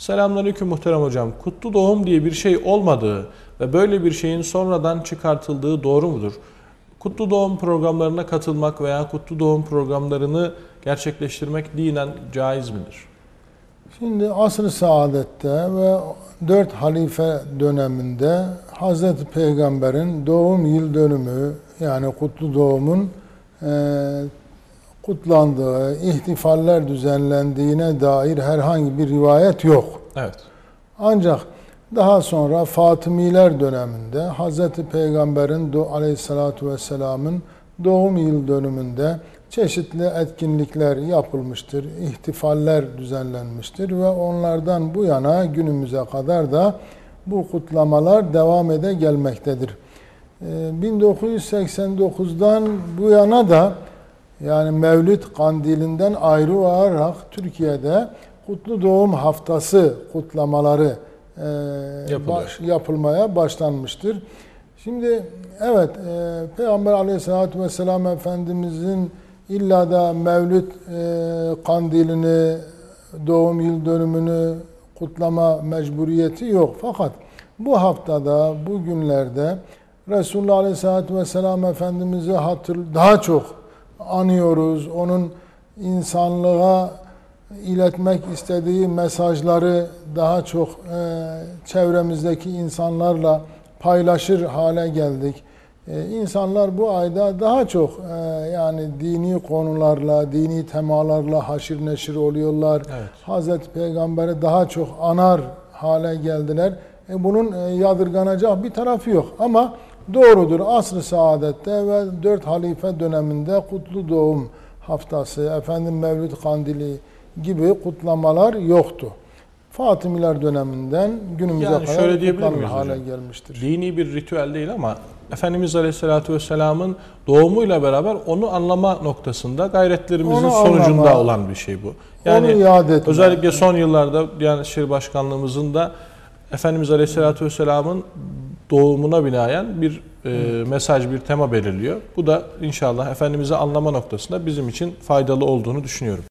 Selamünaleyküm muhterem hocam. Kutlu doğum diye bir şey olmadığı ve böyle bir şeyin sonradan çıkartıldığı doğru mudur? Kutlu doğum programlarına katılmak veya kutlu doğum programlarını gerçekleştirmek dinen caiz midir? Şimdi asr-ı saadette ve dört halife döneminde Hazreti Peygamber'in doğum yıl dönümü yani kutlu doğumun e, kutlandığı, ihtifaller düzenlendiğine dair herhangi bir rivayet yok. Evet. Ancak daha sonra Fatımiler döneminde Hazreti Peygamber'in aleyhissalatu vesselamın doğum yıl dönümünde çeşitli etkinlikler yapılmıştır, ihtifaller düzenlenmiştir ve onlardan bu yana günümüze kadar da bu kutlamalar devam ede gelmektedir. Ee, 1989'dan bu yana da yani Mevlid kandilinden ayrı olarak Türkiye'de Kutlu Doğum Haftası kutlamaları e, Yapılıyor. baş- yapılmaya başlanmıştır. Şimdi evet e, Peygamber Aleyhisselatü Vesselam Efendimizin illa da Mevlid e, kandilini, doğum yıl dönümünü kutlama mecburiyeti yok. Fakat bu haftada, bu günlerde Resulullah Aleyhisselatü Vesselam Efendimiz'i hatır, daha çok anıyoruz. Onun insanlığa iletmek istediği mesajları daha çok e, çevremizdeki insanlarla paylaşır hale geldik. E, insanlar bu ayda daha çok e, yani dini konularla, dini temalarla haşir neşir oluyorlar. Evet. Hazreti Peygamber'i daha çok anar hale geldiler. E, bunun e, yadırganacak bir tarafı yok. Ama doğrudur asr-ı saadette ve dört halife döneminde kutlu doğum haftası, efendim Mevlid Kandili gibi kutlamalar yoktu. Fatımiler döneminden günümüze Yani kadar şöyle diyebilir kutlanır miyiz hale hocam? gelmiştir. Dini bir ritüel değil ama Efendimiz Aleyhisselatü Vesselam'ın doğumuyla beraber onu anlama noktasında gayretlerimizin Onu sonucunda anlama, olan bir şey bu. Yani özellikle son yıllarda Diyanet İşleri Başkanlığımızın da Efendimiz Aleyhisselatü Vesselam'ın doğumuna binaen bir e, mesaj, bir tema belirliyor. Bu da inşallah Efendimiz'i anlama noktasında bizim için faydalı olduğunu düşünüyorum.